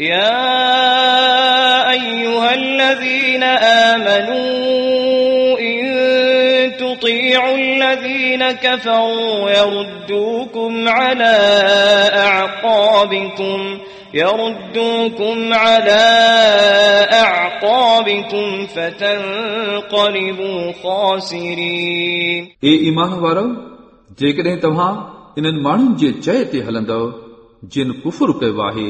يا أيها الذين آمنوا إن تطيعوا الذين كفروا يردوكم على أعقابكم يردوكم على أعقابكم فتنقلبوا خاسرين ए ईमान वारो जेकॾहिं तव्हां इन्हनि माण्हुनि जे चए ते हलंदव जिन कुफुर कयो आहे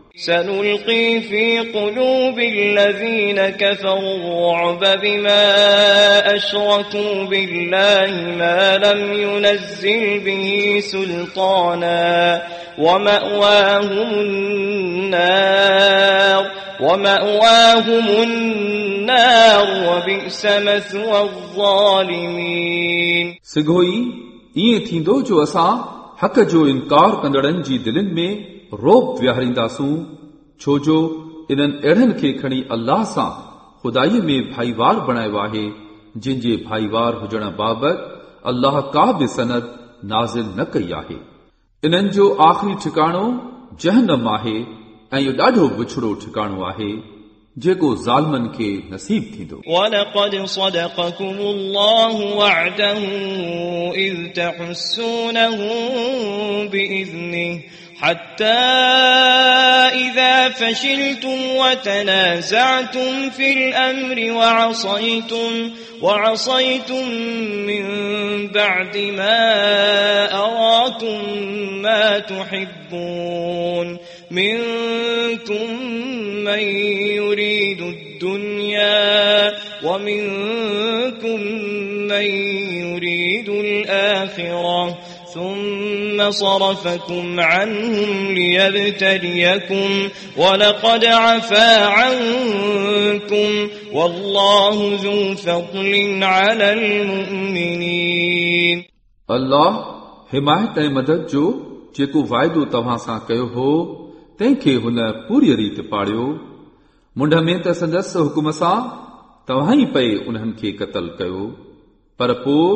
سنلقي في قلوب الذين كفروا الرعب بما أشركوا بالله ما لم ينزل به سلطانا ومأواهم النار ومأواهم النار وبئس مثوى الظالمين सिघो ई ईअं थींदो जो असां हक़ जो इनकार कंदड़नि जी दिलनि में रोब विहारींदासूं छो जो इन्हनि अहिड़नि खे खणी अल्लाह सां ख़ुदाईअ में भाईवार बणायो आहे जिन जे भाईवार हुजण बाबति अल्लाह का बि सनद नाज़िल न कई आहे इन्हनि जो आख़िरी ठिकाणो जहनम आहे ऐं इहो ॾाढो विछड़ो ठिकाणो आहे जेको ज़ालमनि खे नसीब थींदो ولقد صدقكم الله وعده إذ تحسونهم بإذنه حتى إذا فشلتم وتنازعتم في الأمر وعصيتم وعصيتم من بعد ما أراكم ما تحبون منكم من يريد الدنيا ومنكم من الآخرة ثم صرفكم عنهم ليبتليكم ولقد عفا عنكم والله ذو فضل على المؤمنين अल्लाह हिमायत ऐं मदद जो जेको वाइदो तव्हां सां कयो हो तंहिंखे हुन पूरी रीति पाड़ियो मुंड में त संदसि हुकुम सां तव्हां ई पए उन्हनि खे क़तल कयो पर पोइ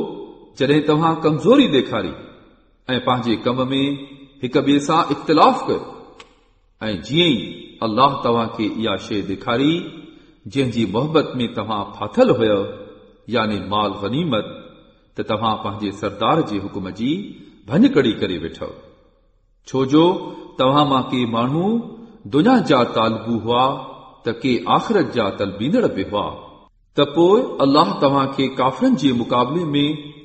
जॾहिं तव्हां कमज़ोरी ॾेखारी ऐं पंहिंजे कम में हिक ॿिए सां इख़्तिलाफ़ कयो ऐं जीअं ई अल्लाह तव्हां खे इहा शइ ॾेखारी जंहिंजी मोहबत में तव्हां फाथल हुयव यानी माल गनीमत त तव्हां पंहिंजे सरदार जे हुकुम जी भञकड़ी करे वेठो छो जो तव्हां मां के माण्हू दुनिया जा तालबू हुआ त के आख़िरत जा तलबींदड़ बि हुआ त पोइ अल्लाह तव्हां खे काफ़रनि जे मुक़ाबले में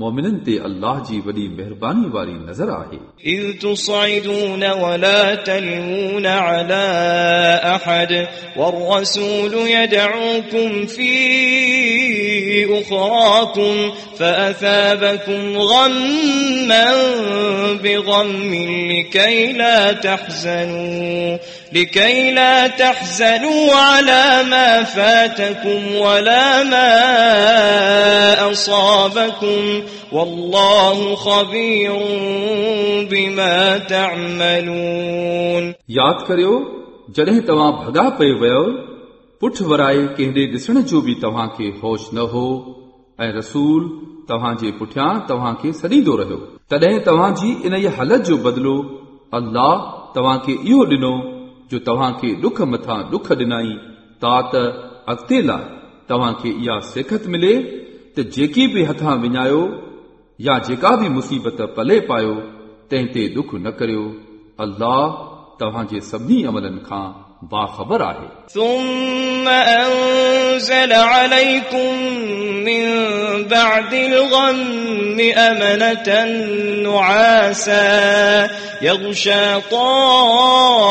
मोमिननि ते अल्लाह जी वॾी महिरबानी वारी नज़र आहे إذ تصعدون ولا تلوون على أحد والرسول يدعوكم في أخراكم فأثابكم غما بغم لكي لا تحزنوا لكي لا تحزنوا على ما فاتكم ولا ما أصابكم والله خبير بما تعملون यादि करियो जॾहिं तव्हां भॻा पए वियो पुठ वराए कंहिं ॾे ॾिसण जो बि तव्हां खे होश न हो ऐं रसूल तव्हां जे पुठियां तव्हां खे सॾींदो रहियो तॾहिं तव्हांजी इन ई हालत जो बदिलो अल्लाह तव्हां खे इहो ॾिनो जो तव्हां खे ॾुख मथां ॾुख ॾिनाई ता त अॻिते लाइ तव्हां खे इहा सिखत मिले त जेकी बि हथां विञायो या जेका बि मुसीबत पले पायो तंहिं ते ॾुख न करियो अल्लाह तव्हांजे सभिनी अमलनि खां बाख़बर आहे ثم أنزل عليكم من بعد الغم أمنة نعاسا يغشى طائفة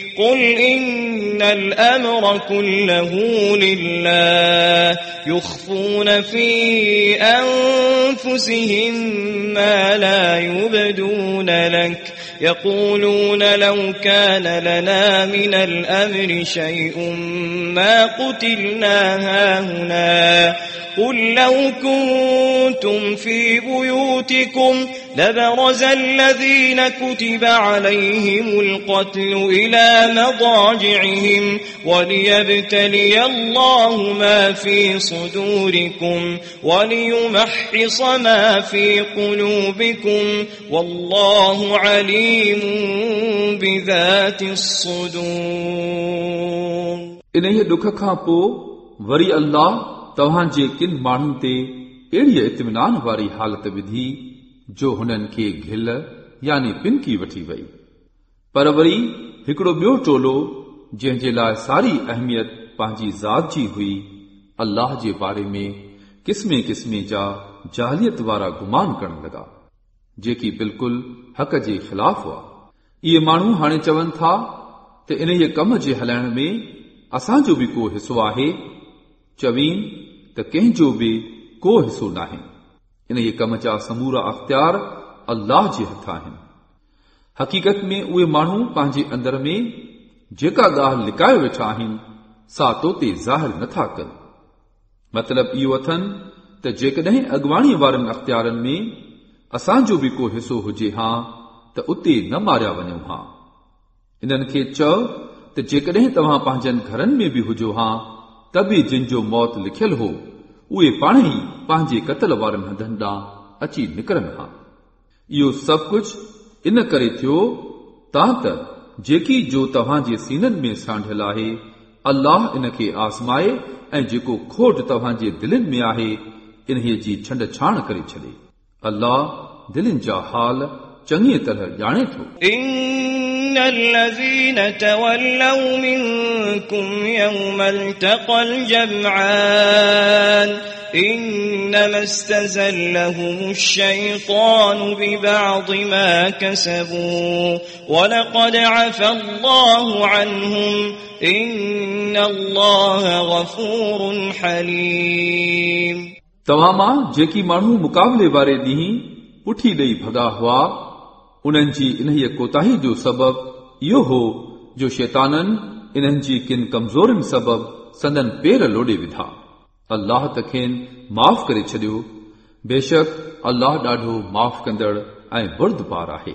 قل إن الأمر كله لله يخفون في أنفسهم ما لا يبدون لك يقولون لو كان لنا من الأمر شيء ما قتلنا هاهنا قل لو كنتم في بيوتكم لبرز الذين كتب عليهم القتل إلى مضاجعهم وليبتلي الله ما في صدوركم وليمحص ما في قلوبكم والله عليم بذات الصدور इन दुख खां पोइ वरी अल्लाह तव्हांजे किन माण्हुनि ते अहिड़ीअ इतमिनान वारी हालत विधी जो हुननि खे घिल यानी पिनकी वठी वई पर वरी हिकिड़ो ॿियो टोलो जंहिं जे लाइ सारी अहमियत पंहिंजी ज़ात जी हुई अल्लाह जे बारे में क़िस्मे क़िस्मे जा जालियत वारा गुमान करण लॻा जेकी बिल्कुलु हक़ जे ख़िलाफ़ हुआ इहे माण्हू हाणे चवनि था त इन कम जे हलाइण में असांजो बि को हिसो आहे चवीन त कंहिंजो बि को हिसो नाहे इन कम जा समूरा अख़्तियार अल्लाह जे हथ आहिनि हक़ीक़त में उहे माण्हू पंहिंजे अंदर में जेका ॻाल्हि लिकाए वेठा आहिनि सा तो ते ज़ाहिर नथा कनि मतिलब इहो अथनि त जेकॾहिं अॻवाणीअ वारनि अख़्तियारनि में असांजो बि को हिसो हुजे हा त उते न मारिया वञूं हा इन्हनि खे चओ त जेकॾहिं तव्हां पंहिंजनि घरनि में बि हुजो हा त बि जिन जो मौत लिखियलु हो उहे पाण ई पंहिंजे क़तल वारनि हंधनि ॾांहुं अची निकिरनि हा इहो सभु कुझु इन करे थियो ता त जेकी जो तव्हांजे सीननि में सांढियल आहे अल्लाह इन खे आज़माए ऐं जेको खोट तव्हांजे दिलनि में आहे इन्हीअ जी छंड छाण करे छॾे अल्लाह दिलनि जा हाल चङीअ तरह ॼाणे थो إن الذين تولوا منكم يوم التقى الجمعان إنما استزلهم الشيطان ببعض ما كسبوا ولقد عفى الله عنهم إن الله غفور حليم तव्हां मां जेकी माण्हू मुक़ाबले वारे ॾींहुं पुठी ॾेई भॻा हुआ उन्हनि जी इन्हीअ कोताही जो सबबु इहो हो जो शैताननि इन्हनि जी किन कमज़ोरनि सबबु संदन पेर लोॾे विधा अल्लाह त खेनि माफ़ करे छॾियो बेशक अल्लाह ॾाढो माफ़ कंदड़ ऐं बुर्दबार आहे